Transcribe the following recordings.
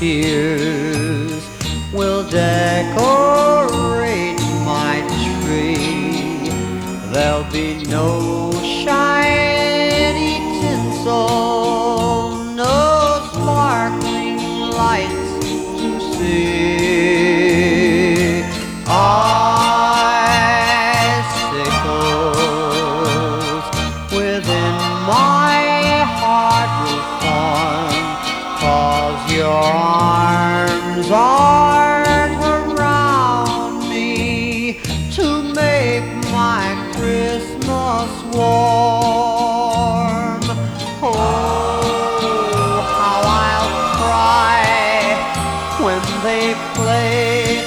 tears will decorate my tree. There'll be no arms aren't around me to make my Christmas warm. Oh, how I'll cry when they play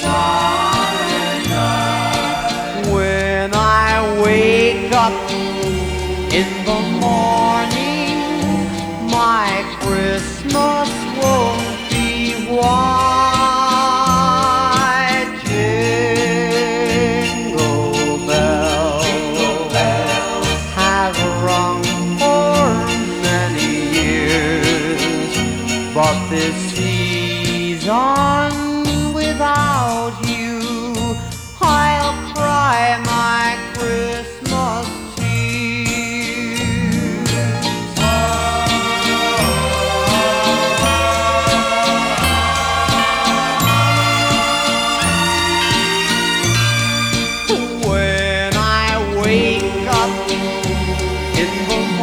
Silent Night. When I wake up in the morning, my Christmas won't But this season without you, I'll cry my Christmas tears. When I wake up in the